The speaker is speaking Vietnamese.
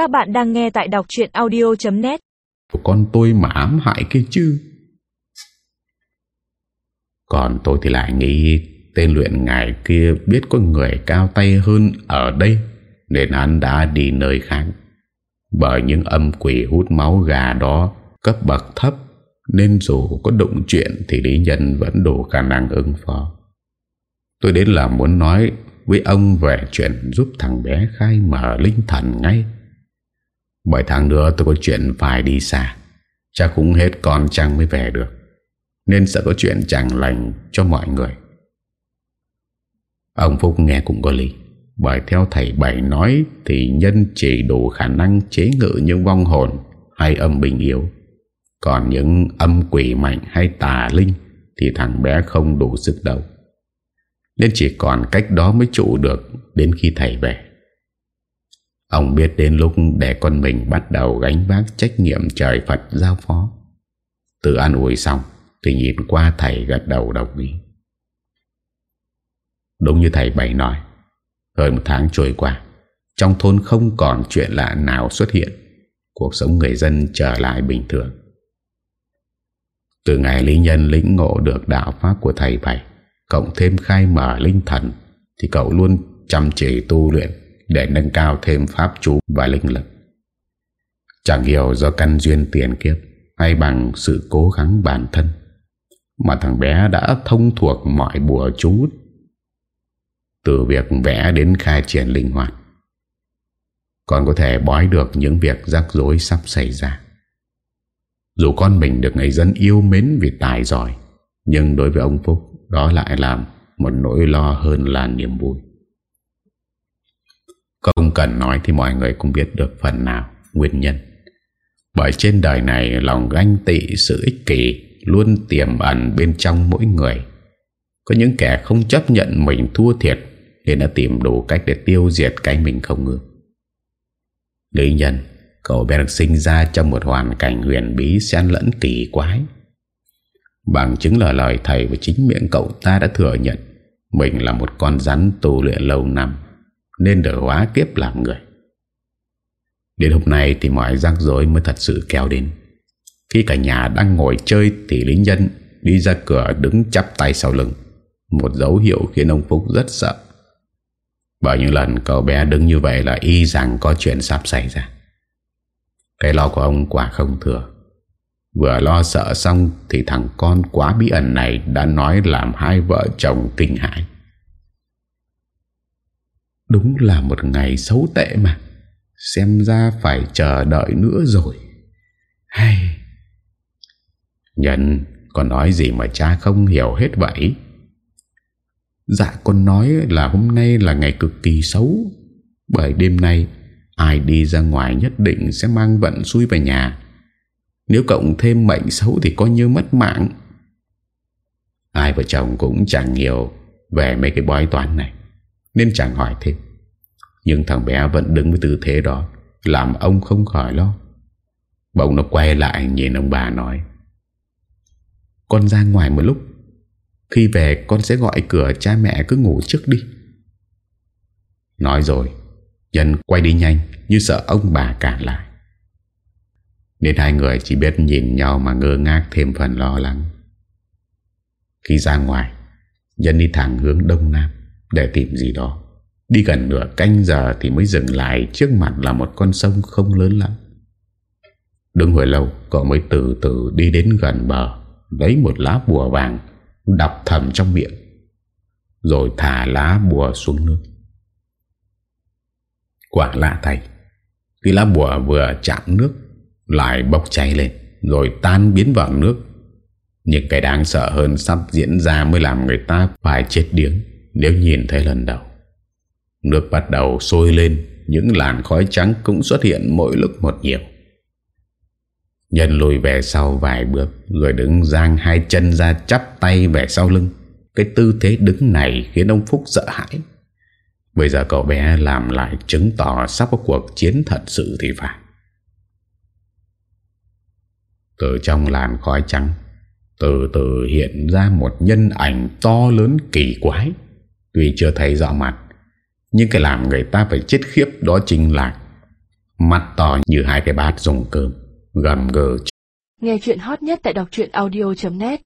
Các bạn đang nghe tại đọc chuyện audio.net Con tôi mà ám hại kia chứ. Còn tôi thì lại nghĩ Tên luyện ngài kia biết có người cao tay hơn ở đây, Nên hắn đã đi nơi khác. Bởi những âm quỷ hút máu gà đó Cấp bậc thấp, Nên dù có đụng chuyện Thì lý nhân vẫn đủ khả năng ứng phó. Tôi đến là muốn nói với ông về chuyện giúp thằng bé khai mở linh thần ngay. Bởi tháng nữa tôi có chuyện phải đi xa. Chắc cũng hết con chăng mới về được. Nên sẽ có chuyện chẳng lành cho mọi người. Ông Phúc nghe cũng có lý. Bởi theo thầy Bảy nói thì nhân chỉ đủ khả năng chế ngự những vong hồn hay âm bình yếu. Còn những âm quỷ mạnh hay tà linh thì thằng bé không đủ sức đâu. Nên chỉ còn cách đó mới trụ được Đến khi thầy về Ông biết đến lúc để con mình bắt đầu gánh vác trách nhiệm trời Phật giao phó. Từ an ủi xong thì nhìn qua thầy gật đầu đồng ý. Đúng như thầy bày nói, hơn một tháng trôi qua, trong thôn không còn chuyện lạ nào xuất hiện, cuộc sống người dân trở lại bình thường. Từ ngày Lý Nhân lĩnh ngộ được đạo pháp của thầy bày, Cộng thêm khai mở linh thần Thì cậu luôn chăm chỉ tu luyện để nâng cao thêm pháp chú và linh lực. Chẳng hiểu do căn duyên tiền kiếp Hay bằng sự cố gắng bản thân Mà thằng bé đã thông thuộc mọi bùa chú. Từ việc vẽ đến khai triển linh hoạt, Còn có thể bói được những việc rắc rối sắp xảy ra. Dù con mình được người dân yêu mến vì tài giỏi, Nhưng đối với ông Phúc, đó lại làm một nỗi lo hơn là niềm vui. Không cần nói thì mọi người cũng biết được phần nào, nguyên nhân. Bởi trên đời này, lòng ganh tị, sự ích kỷ Luôn tiềm ẩn bên trong mỗi người. Có những kẻ không chấp nhận mình thua thiệt Nên đã tìm đủ cách để tiêu diệt cái mình không ngược Lý nhân, Cậu bé được sinh ra trong một hoàn cảnh huyền bí, xen lẫn kỳ quái. Bằng chứng là lời thầy và chính miệng cậu ta đã thừa nhận, Mình là một con rắn tu luyện lâu năm. Nên được hóa kiếp làm người. Đến hôm nay thì mọi rắc rối mới thật sự kéo đến. Khi cả nhà đang ngồi chơi Thì lính nhân đi ra cửa đứng chắp tay sau lưng, Một dấu hiệu khiến ông Phúc rất sợ. Bởi những lần cậu bé đứng như vậy là y rằng có chuyện sắp xảy ra. Cái lo của ông quả không thừa. Vừa lo sợ xong Thì thằng con quá bí ẩn này Đã nói làm hai vợ chồng kinh hãi. Đúng là một ngày xấu tệ mà. Xem ra phải chờ đợi nữa rồi. Hay. Nhân Con nói gì mà cha không hiểu hết vậy? Dạ con nói là hôm nay là ngày cực kỳ xấu. Bởi đêm nay, Ai đi ra ngoài nhất định sẽ mang vận xui về nhà. Nếu cộng thêm mệnh xấu thì coi như mất mạng. Ai vợ chồng cũng chẳng hiểu Về mấy cái bói toán này. Nên chẳng hỏi thêm. Nhưng thằng bé vẫn đứng với tư thế đó, Làm ông không khỏi lo. Bỗng nó quay lại nhìn ông bà nói. Con ra ngoài một lúc, Khi về con sẽ gọi cửa cha mẹ cứ ngủ trước đi. Nói rồi, Nhân quay đi nhanh Như sợ ông bà cản lại. Nên hai người chỉ biết nhìn nhau mà ngơ ngác thêm phần lo lắng. Khi ra ngoài Dân đi thẳng hướng đông nam. Để tìm gì đó. Đi gần nửa canh giờ thì mới dừng lại Trước mặt là một con sông không lớn lắm. Đứng hồi lâu, Cậu mới từ từ đi đến gần bờ, Lấy một lá bùa vàng, Đọc thầm trong miệng, Rồi thả lá bùa xuống nước. Quả lạ thay, Khi lá bùa vừa chạm nước, lại bốc cháy lên, rồi tan biến vào nước. Những cái đáng sợ hơn sắp diễn ra mới làm người ta phải chết điếng nếu nhìn thấy lần đầu. Nước bắt đầu sôi lên, những làn khói trắng cũng xuất hiện mỗi lúc một nhiều. Nhân lùi về sau vài bước rồi đứng giang hai chân ra chắp tay về sau lưng. Cái tư thế đứng này khiến ông Phúc sợ hãi. Bây giờ cậu bé làm lại chứng tỏ sắp có cuộc chiến thật sự thì phải. Từ trong làn khói trắng Từ từ hiện ra một nhân ảnh to lớn kỳ quái Tuy chưa thấy rõ mặt, Nhưng cái làm người ta phải chết khiếp đó chính là Mắt to như hai cái bát dùng cơm, Gầm gừ. Nghe chuyện hot nhất tại đọc audio.net